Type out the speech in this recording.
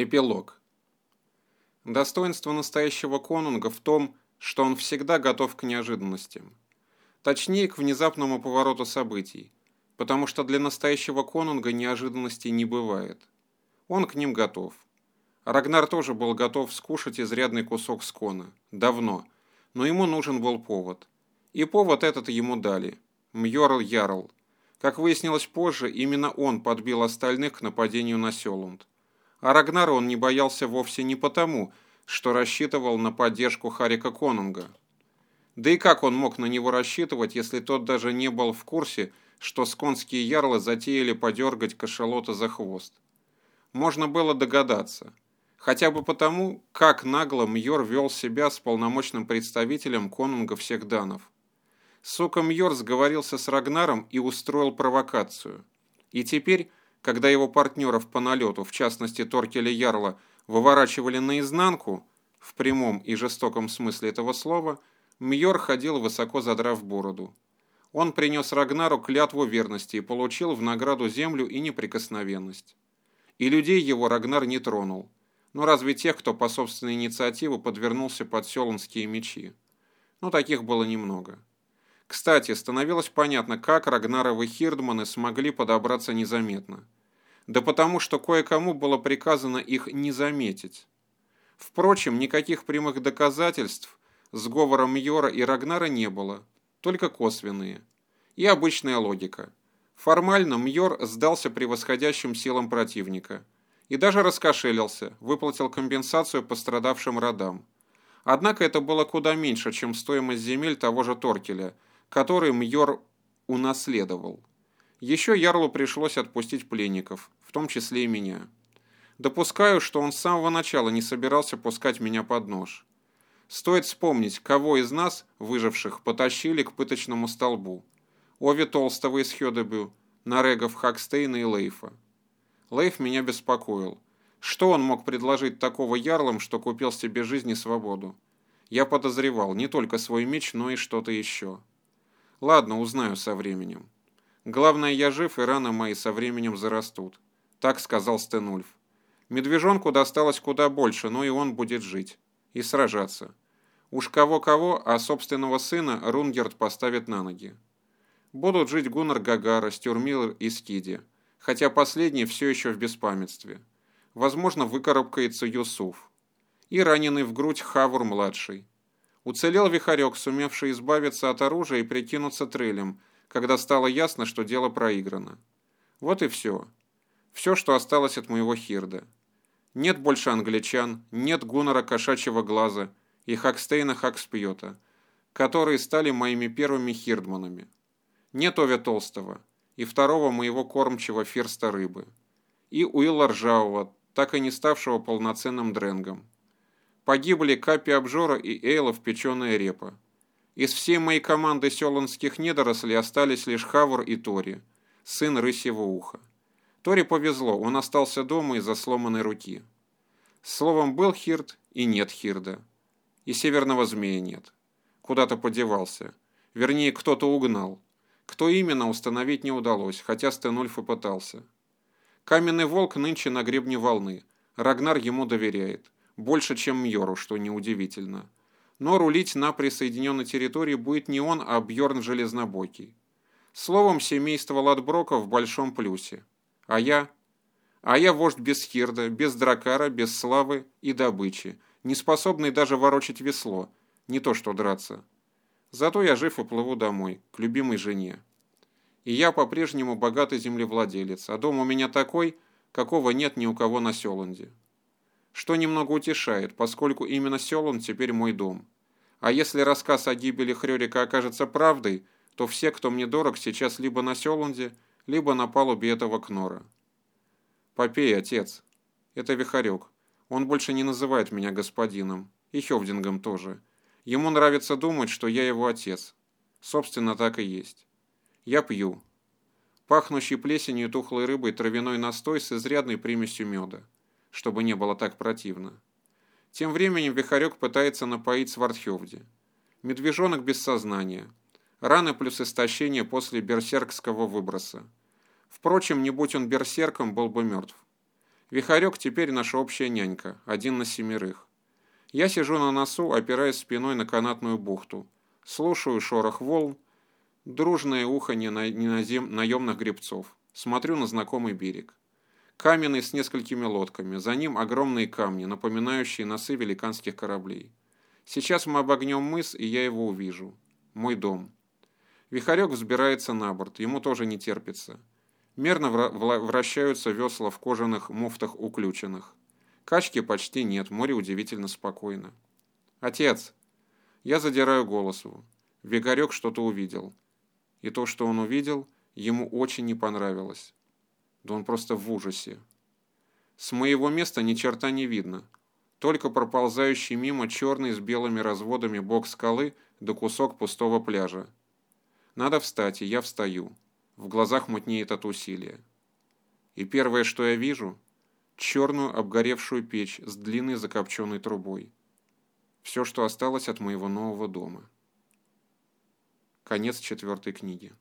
Эпилог. Достоинство настоящего конунга в том, что он всегда готов к неожиданностям. Точнее, к внезапному повороту событий, потому что для настоящего конунга неожиданностей не бывает. Он к ним готов. Рагнар тоже был готов скушать изрядный кусок скона. Давно. Но ему нужен был повод. И повод этот ему дали. Мьорл Ярл. Как выяснилось позже, именно он подбил остальных к нападению на Селунд. А Рагнара он не боялся вовсе не потому, что рассчитывал на поддержку Харика Конунга. Да и как он мог на него рассчитывать, если тот даже не был в курсе, что сконские ярлы затеяли подергать кашалота за хвост? Можно было догадаться. Хотя бы потому, как нагло Мьор вел себя с полномочным представителем конунга всех данов. Сука Мьор сговорился с Рагнаром и устроил провокацию. И теперь когда его партнеров по налету, в частности Торкеля Ярла, выворачивали наизнанку, в прямом и жестоком смысле этого слова, Мьор ходил высоко задрав бороду. Он принес Рагнару клятву верности и получил в награду землю и неприкосновенность. И людей его Рагнар не тронул. Но разве тех, кто по собственной инициативе подвернулся под селонские мечи? Но таких было немного. Кстати, становилось понятно, как Рагнаровы Хирдманы смогли подобраться незаметно. Да потому, что кое-кому было приказано их не заметить. Впрочем, никаких прямых доказательств сговора Мьора и Рагнара не было, только косвенные. И обычная логика. Формально Мьор сдался превосходящим силам противника. И даже раскошелился, выплатил компенсацию пострадавшим родам. Однако это было куда меньше, чем стоимость земель того же Торкеля – который Мьор унаследовал. Еще Ярлу пришлось отпустить пленников, в том числе и меня. Допускаю, что он с самого начала не собирался пускать меня под нож. Стоит вспомнить, кого из нас, выживших, потащили к пыточному столбу. Ови Толстого из Хёдебю, Нарегов Хакстейна и Лейфа. Лейф меня беспокоил. Что он мог предложить такого ярлам, что купил себе жизнь и свободу? Я подозревал не только свой меч, но и что-то еще. Ладно, узнаю со временем. Главное, я жив, и раны мои со временем зарастут. Так сказал Стенульф. Медвежонку досталось куда больше, но и он будет жить. И сражаться. Уж кого-кого, а собственного сына Рунгерт поставит на ноги. Будут жить Гуннар Гагара, Стюрмилр и Скиди, хотя последний все еще в беспамятстве. Возможно, выкарабкается Юсуф. И раненый в грудь Хавур-младший. Уцелел Вихарек, сумевший избавиться от оружия и прикинуться трелем, когда стало ясно, что дело проиграно. Вот и все. Все, что осталось от моего Хирда. Нет больше англичан, нет Гуннера Кошачьего Глаза и Хакстейна Хакспьета, которые стали моими первыми хирдманами. Нет Овя Толстого и второго моего кормчего Фирста Рыбы. И Уилла Ржавого, так и не ставшего полноценным дренгом. Погибли Капи Обжора и Эйлов Печеная Репа. Из всей моей команды селанских недорослей остались лишь Хавр и Тори, сын рысьего уха. Тори повезло, он остался дома из-за сломанной руки. Словом, был Хирд и нет Хирда. И северного змея нет. Куда-то подевался. Вернее, кто-то угнал. Кто именно, установить не удалось, хотя Стенульф и пытался. Каменный волк нынче на гребне волны. Рагнар ему доверяет. Больше, чем Мьору, что неудивительно. Но рулить на присоединенной территории будет не он, а Бьорн Железнобокий. Словом, семейство Ладброка в большом плюсе. А я? А я вождь без Хирда, без Дракара, без славы и добычи, не способный даже ворочать весло, не то что драться. Зато я жив и плыву домой, к любимой жене. И я по-прежнему богатый землевладелец, а дом у меня такой, какого нет ни у кого на Селанде что немного утешает, поскольку именно Селон теперь мой дом. А если рассказ о гибели Хрёрика окажется правдой, то все, кто мне дорог, сейчас либо на Селунде, либо на палубе этого Кнора. Попей, отец. Это Вихарек. Он больше не называет меня господином. И Хевдингом тоже. Ему нравится думать, что я его отец. Собственно, так и есть. Я пью. Пахнущий плесенью тухлой рыбой травяной настой с изрядной примесью меда чтобы не было так противно. Тем временем Вихарек пытается напоить Свардхевди. Медвежонок без сознания. Раны плюс истощение после берсеркского выброса. Впрочем, не будь он берсерком, был бы мертв. Вихарек теперь наша общая нянька, один на семерых. Я сижу на носу, опираясь спиной на канатную бухту. Слушаю шорох волн, дружное на, неназем, наемных гребцов. Смотрю на знакомый берег. Каменный с несколькими лодками, за ним огромные камни, напоминающие носы великанских кораблей. Сейчас мы обогнем мыс, и я его увижу. Мой дом. Вихарек взбирается на борт, ему тоже не терпится. Мерно вращаются весла в кожаных муфтах уключенных. Качки почти нет, море удивительно спокойно. «Отец!» Я задираю голосу. Вигарек что-то увидел. И то, что он увидел, ему очень не понравилось. Да он просто в ужасе. С моего места ни черта не видно. Только проползающий мимо черный с белыми разводами бок скалы да кусок пустого пляжа. Надо встать, и я встаю. В глазах мутнеет от усилия. И первое, что я вижу, черную обгоревшую печь с длинной закопченной трубой. Все, что осталось от моего нового дома. Конец четвертой книги.